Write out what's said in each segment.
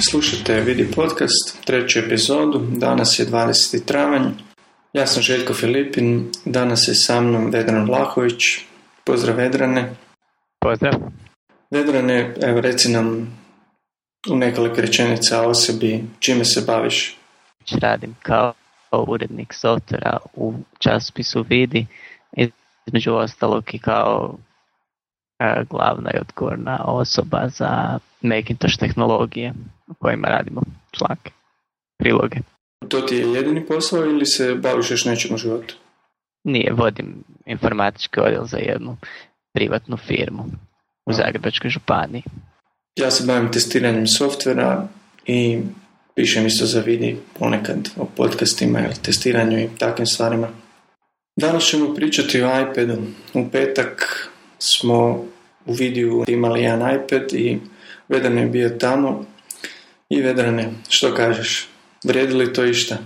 Slušajte Vidi podcast, treću epizodu. Danas je 20. travanj. Ja sam Željko Filipin. Danas je sa mnom Vedran Vlahović. Pozdrav Vedrane. Pozdrav. Vedrane, evo reci nam u nekoliko rečenica o sebi, čime se baviš? Radim kao urednik softvera u časopisu Vidi, između ostalog i kao e, glavna i odgovorna osoba za Macintosh tehnologije u kojima radimo članke, priloge. To ti je jedini posao ili se baviš još nečim u životu? Nije, vodim informatički odjel za jednu privatnu firmu u Zagrebačkoj županiji. Ja se bavim testiranjem softvera i pišem isto za vidi ponekad o podcastima ili testiranju i takvim stvarima. Danas ćemo pričati o iPadu. U petak smo u vidiju imali jedan iPad i Vedran je bio tamo. I Vedrane, što kažeš? Vrijedi li to išta?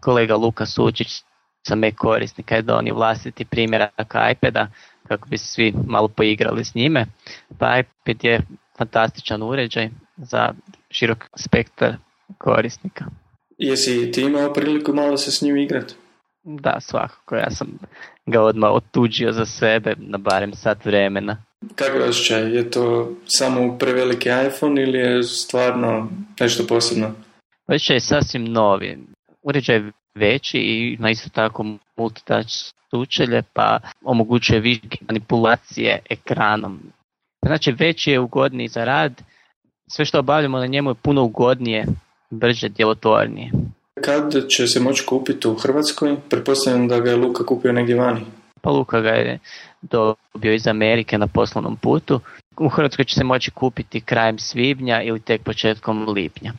Kolega Luka Sučić sa me korisnika je donio vlastiti primjerak iPada kako bi svi malo poigrali s njime. Pa iPad je fantastičan uređaj za širok spektar korisnika. Jesi ti imao priliku malo se s njim igrati? Da, svakako. Ja sam ga odmah otuđio za sebe na barem sat vremena. Kako je osjećaj? Je to samo preveliki iPhone ili je stvarno nešto posebno? Osjećaj je sasvim novi. Uređaj je veći i ima isto tako multitouch sučelje pa omogućuje više manipulacije ekranom. Znači veći je ugodniji za rad, sve što obavljamo na njemu je puno ugodnije, brže, djelotvornije. Kad će se moći kupiti u Hrvatskoj? Pretpostavljam da ga je Luka kupio negdje vani. Pa Luka ga je dobio iz Amerike na poslovnom putu. U Hrvatskoj će se moći kupiti krajem svibnja ili tek početkom lipnja.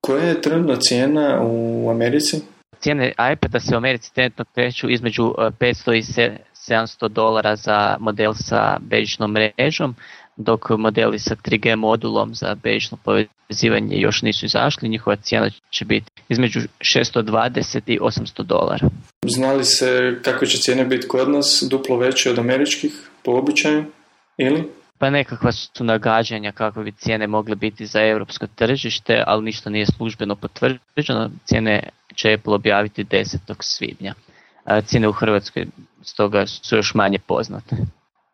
Koja je trenutna cijena u Americi? Cijene iPada se u Americi trenutno kreću između 500 e, i 700 dolara za model sa bežičnom mrežom, dok modeli sa 3G modulom za bežično povezivanje još nisu izašli, njihova cijena će biti između 620 i 800 dolara. Znali se kako će cijene biti kod nas, duplo veće od američkih po običaju ili? Pa nekakva su nagađanja kako bi cijene mogle biti za europsko tržište, ali ništa nije službeno potvrđeno. Cijene će Apple objaviti 10. svibnja. Cijene u Hrvatskoj stoga su još manje poznate.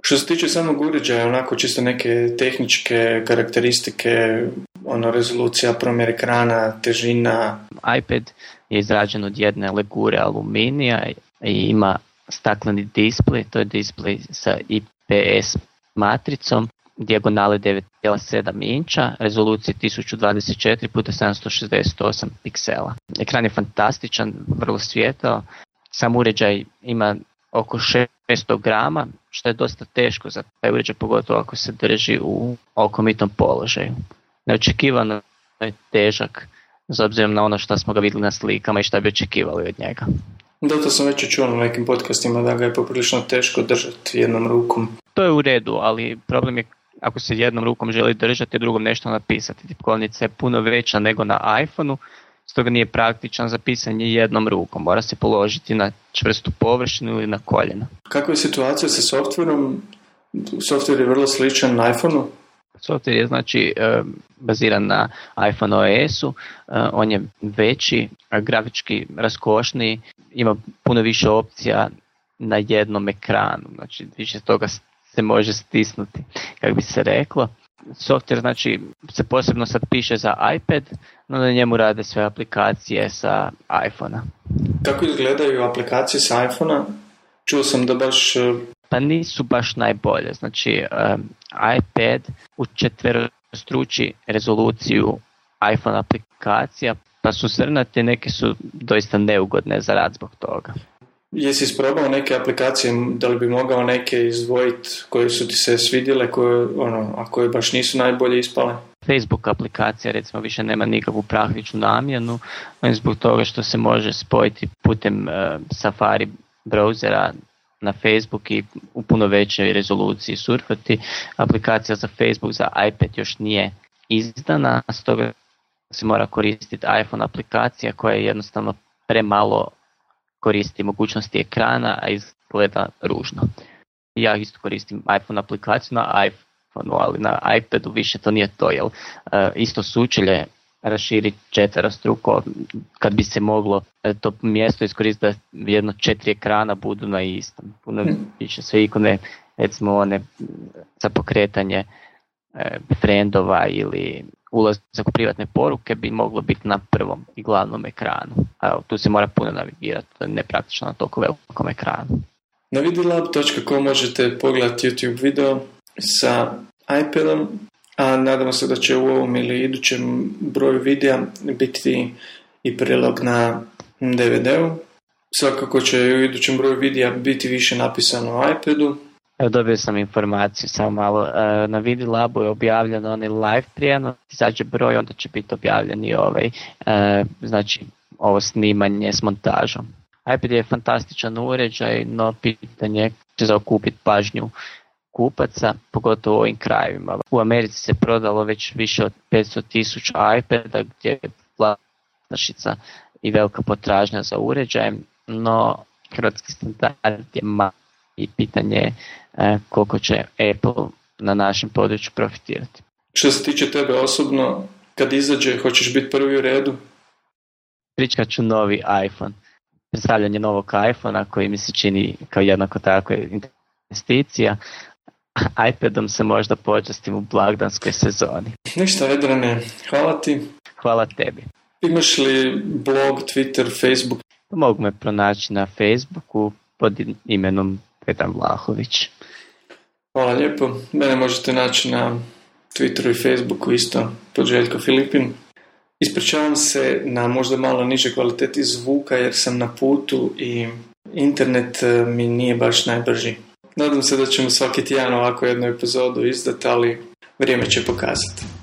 Što se tiče samog uređaja, onako čisto neke tehničke karakteristike, ono rezolucija, promjer ekrana, težina. iPad je izrađen od jedne legure aluminija i ima stakleni display, to je display sa IPS matricom, dijagonale 9,7 inča, rezolucije 1024 x 768 piksela. Ekran je fantastičan, vrlo svijetao, sam uređaj ima oko 600 grama, što je dosta teško za taj uređaj, pogotovo ako se drži u okomitom položaju. Neočekivano je težak, s obzirom na ono što smo ga vidjeli na slikama i što bi očekivali od njega. Da, to sam već čuo na nekim podcastima da ga je poprilično teško držati jednom rukom. To je u redu, ali problem je ako se jednom rukom želi držati, drugom nešto napisati. Tipkovnica je puno veća nego na iPhoneu, stoga nije praktičan za pisanje jednom rukom. Mora se položiti na čvrstu površinu ili na koljena. Kakva je situacija sa softverom? Softver je vrlo sličan iPhoneu? Software je znači e, baziran na iPhone OS-u, e, on je veći, grafički raskošniji, ima puno više opcija na jednom ekranu, znači više toga se može stisnuti, kako bi se reklo. Software znači se posebno sad piše za iPad, no na njemu rade sve aplikacije sa iPhona. Kako izgledaju aplikacije sa iPhona? Čuo sam da baš... Pa nisu baš najbolje. Znači, um, iPad u struči rezoluciju iPhone aplikacija, pa su zrnate, neke su doista neugodne za rad zbog toga. Jesi isprobao neke aplikacije, da li bi mogao neke izdvojiti koje su ti se svidjele, koje, ono, a koje baš nisu najbolje ispale? Facebook aplikacija recimo više nema nikakvu praktičnu namjenu, zbog toga što se može spojiti putem uh, Safari browsera na Facebook i u puno većoj rezoluciji surfati. Aplikacija za Facebook za iPad još nije izdana, stoga se mora koristiti iPhone aplikacija koja je jednostavno premalo koristi mogućnosti ekrana, a izgleda ružno. Ja isto koristim iPhone aplikaciju na iPhone, ali na iPadu više to nije to, jer uh, isto sučelje raširiti četverostruko kad bi se moglo e, to mjesto iskoristiti da jedno četiri ekrana budu na istom. Puno hmm. više sve ikone, recimo one za pokretanje e, frendova ili ulazak u privatne poruke bi moglo biti na prvom i glavnom ekranu. A tu se mora puno navigirati, to je nepraktično na toliko velikom ekranu. Na vidilab.com možete pogledati YouTube video sa iPadom, a nadamo se da će u ovom ili idućem broju videa biti i prilog na DVD-u. Svakako će u idućem broju videa biti više napisano o iPadu. Evo dobio sam informaciju samo malo. E, na Vidilabu je objavljen onaj live prijenos, izađe broj, onda će biti objavljen i ovaj, e, znači ovo snimanje s montažom iPad je fantastičan uređaj, no pitanje će zaokupiti pažnju kupaca, pogotovo u ovim krajevima. U Americi se prodalo već više od 500 tisuća iPada gdje je vlasništva i velika potražnja za uređajem, no hrvatski standard je mali i pitanje je e, koliko će Apple na našem području profitirati. Što se tiče tebe osobno, kad izađe, hoćeš biti prvi u redu? Pričat ću novi iPhone predstavljanje novog iPhona koji mi se čini kao jednako tako investicija. iPadom se možda počestim u blagdanskoj sezoni. Ništa, Vedrane, hvala ti. Hvala tebi. Imaš li blog, Twitter, Facebook? Mogu me pronaći na Facebooku pod imenom Petar Vlahović. Hvala lijepo. Mene možete naći na Twitteru i Facebooku isto pod Željko Filipin. Ispričavam se na možda malo niže kvaliteti zvuka jer sam na putu i internet e, mi nije baš najbrži. Nadam se da ćemo svaki tjedan ovako jednu epizodu izdati, ali vrijeme će pokazati.